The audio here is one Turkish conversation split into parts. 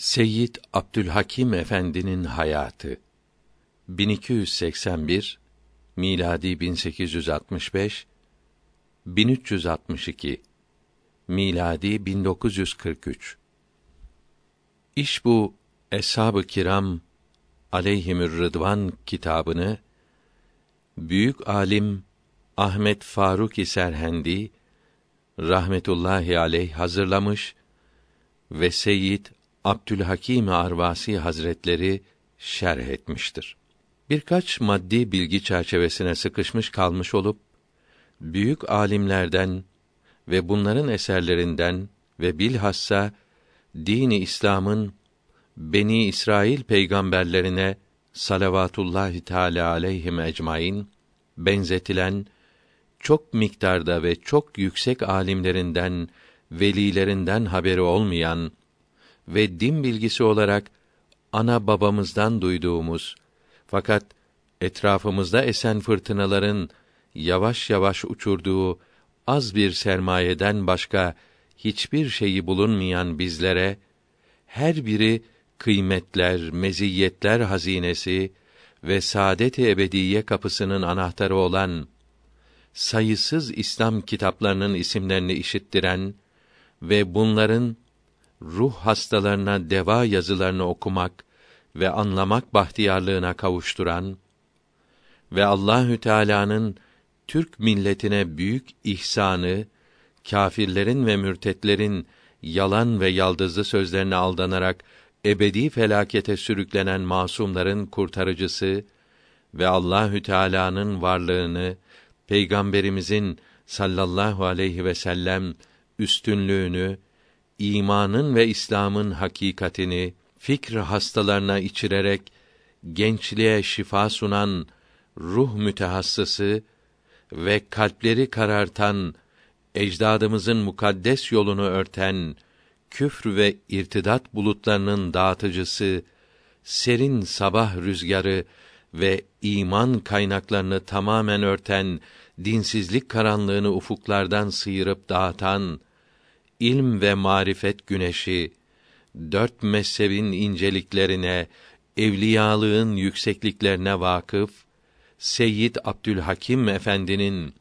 Seyyid Abdülhakim Efendi'nin hayatı. 1281 miladi 1865 1362 miladi 1943 İş bu Eshab-ı Kiram aleyhimür rıdvan kitabını büyük alim Ahmet Faruk Serhendi rahmetullahi aleyh hazırlamış ve Seyyid Abdülhakim Arvasi Hazretleri şerh etmiştir. Birkaç maddi bilgi çerçevesine sıkışmış kalmış olup büyük alimlerden ve bunların eserlerinden ve bilhassa dini İslam'ın Beni İsrail peygamberlerine salavatullahi teala aleyhim ecmaîn benzetilen çok miktarda ve çok yüksek alimlerinden, velilerinden haberi olmayan ve din bilgisi olarak ana babamızdan duyduğumuz fakat etrafımızda esen fırtınaların yavaş yavaş uçurduğu az bir sermayeden başka hiçbir şeyi bulunmayan bizlere her biri kıymetler, meziyetler hazinesi ve saadet-i ebediye kapısının anahtarı olan sayısız İslam kitaplarının isimlerini işittiren ve bunların ruh hastalarına deva yazılarını okumak ve anlamak bahtiyarlığına kavuşturan ve Allahü Teala'nın Türk milletine büyük ihsanı, kâfirlerin ve mürtetlerin yalan ve yaldızlı sözlerine aldanarak ebedi felakete sürüklenen masumların kurtarıcısı ve Allahü Teala'nın varlığını, peygamberimizin sallallahu aleyhi ve sellem üstünlüğünü imanın ve İslam'ın hakikatini fikr hastalarına içirerek gençliğe şifa sunan ruh mütehassısı ve kalpleri karartan ecdadımızın mukaddes yolunu örten küfr ve irtidat bulutlarının dağıtıcısı serin sabah rüzgarı ve iman kaynaklarını tamamen örten dinsizlik karanlığını ufuklardan sıyırıp dağıtan ilm ve marifet güneşi dört mezhebin inceliklerine, evliyalığın yüksekliklerine vakıf Seyyid Abdülhakim Efendi'nin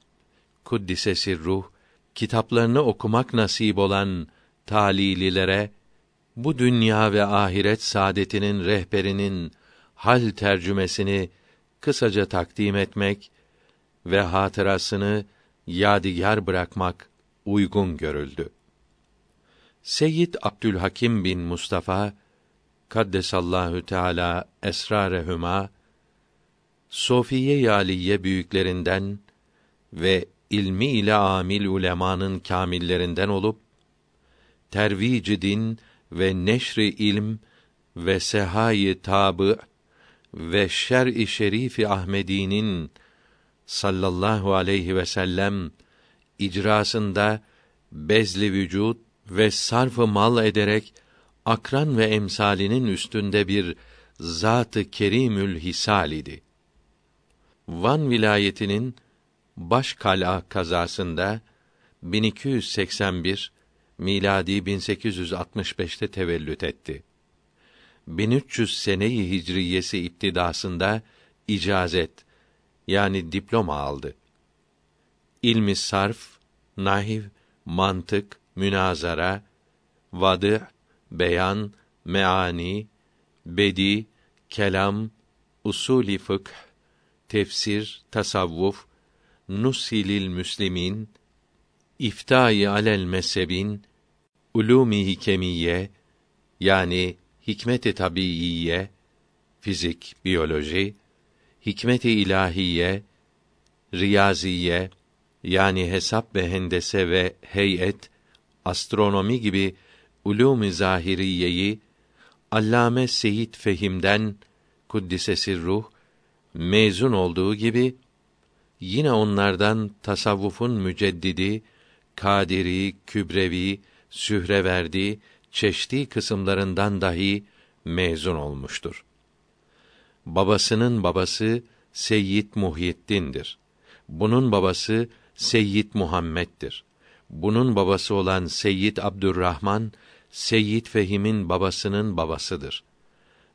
kuddisesi ruh kitaplarını okumak nasip olan talililere bu dünya ve ahiret saadetinin rehberinin hal tercümesini kısaca takdim etmek ve hatırasını yadigar bırakmak uygun görüldü. Seyyid Abdülhakim bin Mustafa kaddesallahu teala esrarehuma Sofiye Yaliye büyüklerinden ve ilmi ile amil ulemanın kamillerinden olup tervic din ve neşri ilm ve sehayı tabı ve şer-i şerifi Ahmedi'nin sallallahu aleyhi ve sellem icrasında bezli vücut ve sarfı mal ederek akran ve emsalinin üstünde bir zat-ı kerimül hisal idi. Van vilayetinin baş kala kazasında 1281 miladi 1865'te tevellüt etti. 1300 seneyi hicriyesi iptidasında icazet yani diploma aldı. İlmi sarf, nahiv, mantık, münazara, vadı, beyan, meani, bedi, kelam, usulî fıkh, tefsir, tasavvuf, nusilil müslimin, iftai alel mezhebin, ulûmi hikemiye yani hikmet-i tabiiye, fizik, biyoloji, hikmet-i ilahiye, riyaziye yani hesap ve hendese ve heyet astronomi gibi ulûm-i zahiriyeyi Allame Seyit Fehim'den kuddisesi ruh mezun olduğu gibi yine onlardan tasavvufun müceddidi Kadiri, Kübrevi, Sühreverdi, çeşitli kısımlarından dahi mezun olmuştur. Babasının babası Seyyid Muhyiddin'dir. Bunun babası Seyyid Muhammed'dir bunun babası olan Seyyid Abdurrahman Seyyid Fehim'in babasının babasıdır.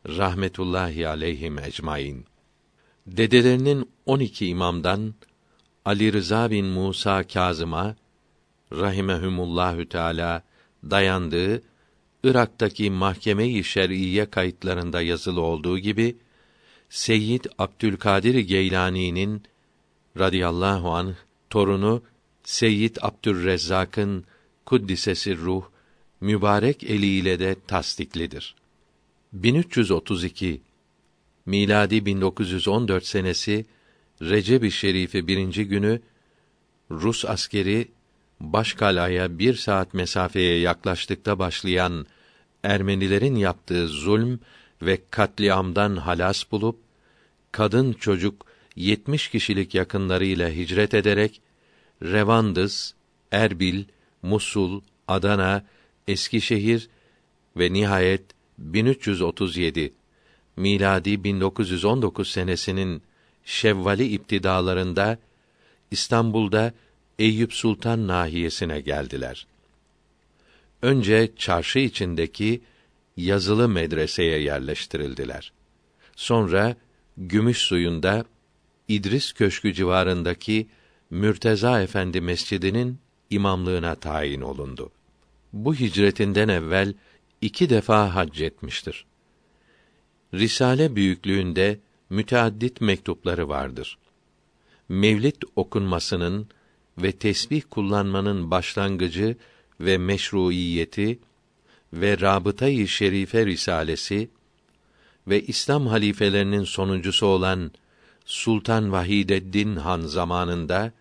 Rahmetullahi aleyhim ecmaîn. Dedelerinin 12 imamdan Ali Rıza bin Musa Kazım'a rahimehumullahü teala dayandığı Irak'taki mahkeme-i şer'iyye kayıtlarında yazılı olduğu gibi Seyyid Abdülkadir Geylani'nin radıyallahu anh torunu Seyyid Abdürrezzak'ın kuddisesi ruh mübarek eliyle de tasdiklidir. 1332 miladi 1914 senesi Recep-i Şerifi birinci günü Rus askeri Başkala'ya bir saat mesafeye yaklaştıkta başlayan Ermenilerin yaptığı zulm ve katliamdan halas bulup kadın çocuk 70 kişilik yakınlarıyla hicret ederek Revandız, Erbil, Musul, Adana, Eskişehir ve nihayet 1337 miladi 1919 senesinin Şevvali iptidalarında İstanbul'da Eyüp Sultan nahiyesine geldiler. Önce çarşı içindeki yazılı medreseye yerleştirildiler. Sonra Gümüş suyunda İdris Köşkü civarındaki Mürteza Efendi Mescidinin imamlığına tayin olundu. Bu hicretinden evvel iki defa hac etmiştir. Risale büyüklüğünde müteaddit mektupları vardır. Mevlid okunmasının ve tesbih kullanmanın başlangıcı ve meşruiyeti ve Rabıta-i Şerife risalesi ve İslam halifelerinin sonuncusu olan Sultan Vahideddin Han zamanında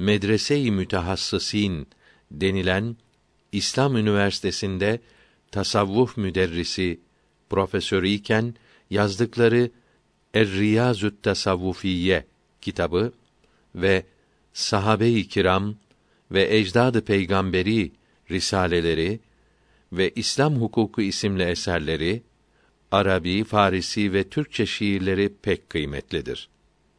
Medrese-i Mütehassısin denilen İslam Üniversitesi'nde tasavvuf müderrisi profesörü iken yazdıkları Er-Riyazü't Tasavvufiye kitabı ve Sahabe-i Kiram ve Ecdad-ı Peygamberi risaleleri ve İslam Hukuku isimli eserleri Arabi, Farisi ve Türkçe şiirleri pek kıymetlidir.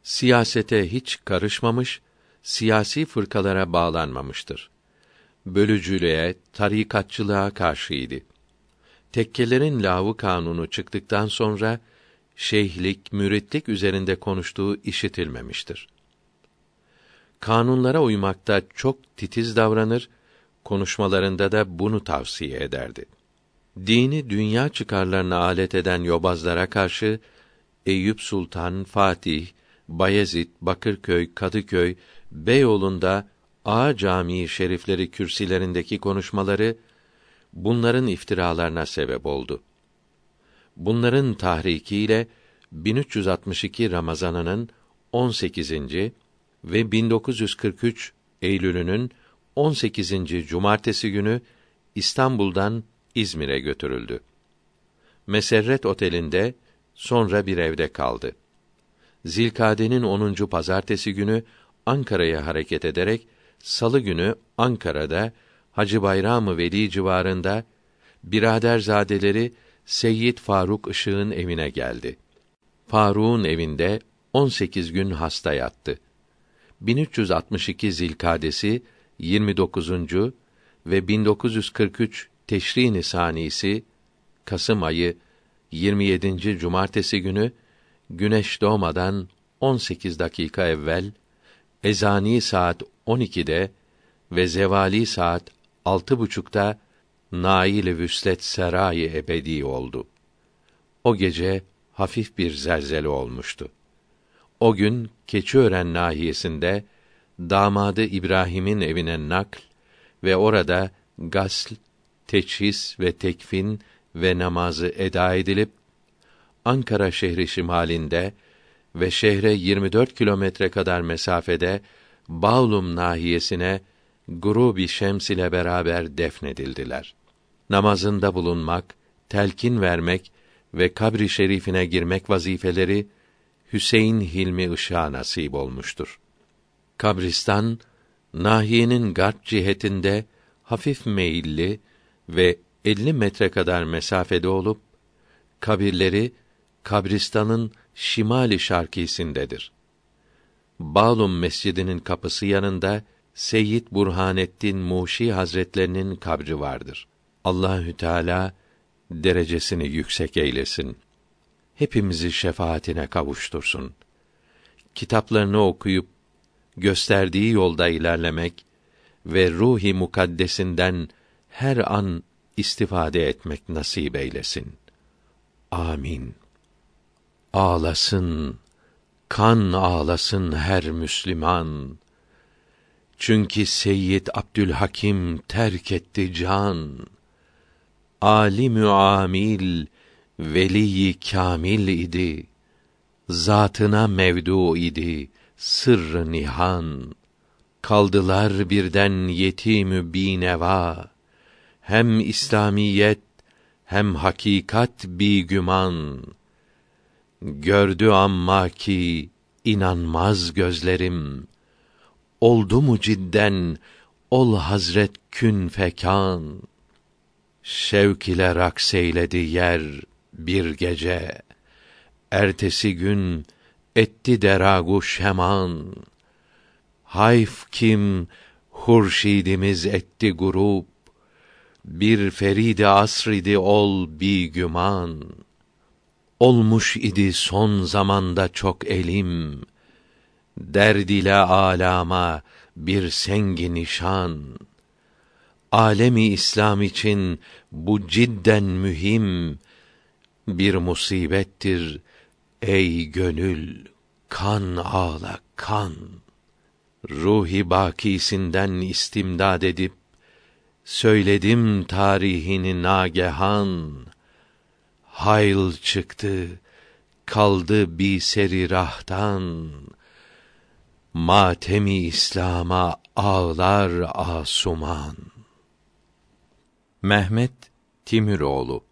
Siyasete hiç karışmamış, siyasi fırkalara bağlanmamıştır. Bölücülüğe, tarikatçılığa karşıydı. Tekkelerin lavı kanunu çıktıktan sonra şeyhlik, müritlik üzerinde konuştuğu işitilmemiştir. Kanunlara uymakta çok titiz davranır, konuşmalarında da bunu tavsiye ederdi. Dini dünya çıkarlarına alet eden yobazlara karşı Eyüp Sultan, Fatih, Bayezid, Bakırköy, Kadıköy, Beyoğlu'nda Ağa Camii şerifleri kürsilerindeki konuşmaları bunların iftiralarına sebep oldu. Bunların tahrikiyle 1362 Ramazanının 18. ve 1943 Eylül'ünün 18. cumartesi günü İstanbul'dan İzmir'e götürüldü. Meserret Oteli'nde sonra bir evde kaldı. Zilkade'nin 10. pazartesi günü Ankara'ya hareket ederek salı günü Ankara'da Hacı Bayram-ı Veli civarında biraderzadeleri Seyyid Faruk Işık'ın evine geldi. Faruk'un evinde 18 gün hasta yattı. 1362 Zilkadesi 29. ve 1943 Teşrin Sanisi Kasım ayı 27. cumartesi günü güneş doğmadan 18 dakika evvel ezani saat 12'de ve zevali saat altı buçukta nail vüslet serayı ebedi oldu. O gece hafif bir zelzele olmuştu. O gün Keçiören nahiyesinde damadı İbrahim'in evine nakl ve orada gasl, teçhis ve tekfin ve namazı eda edilip Ankara şehri şimalinde ve şehre 24 kilometre kadar mesafede Bağlum nahiyesine Grubi Şems ile beraber defnedildiler. Namazında bulunmak, telkin vermek ve kabri şerifine girmek vazifeleri Hüseyin Hilmi Işık'a nasip olmuştur. Kabristan nahiyenin garp cihetinde hafif meyilli ve 50 metre kadar mesafede olup kabirleri kabristanın şimali şarkisindedir. Bağlum Mescidinin kapısı yanında Seyyid Burhanettin Muşi Hazretlerinin kabri vardır. Allahü Teala derecesini yüksek eylesin. Hepimizi şefaatine kavuştursun. Kitaplarını okuyup gösterdiği yolda ilerlemek ve ruhi mukaddesinden her an istifade etmek nasip eylesin. Amin. Ağlasın, kan ağlasın her Müslüman. Çünkü Seyyid Abdülhakim terk etti can. Alimü amil, veli kamil idi. Zatına mevdu idi, sırrı nihan. Kaldılar birden yetimü bineva. Hem İslamiyet hem hakikat bi güman. Gördü amma ki inanmaz gözlerim. Oldu mu cidden ol Hazret kün fekan. Şevk ile raks eyledi yer bir gece. Ertesi gün etti deragu şeman. Hayf kim hurşidimiz etti grup. Bir feride asridi ol bi güman. Olmuş idi son zamanda çok elim. Derd ile alama bir sengi nişan. Alemi İslam için bu cidden mühim bir musibettir ey gönül kan ağla kan ruhi bakisinden istimdad edip söyledim tarihini nagehan hayl çıktı kaldı bir seri rahtan. Matemi İslam'a ağlar asuman. Mehmet Timiroğlu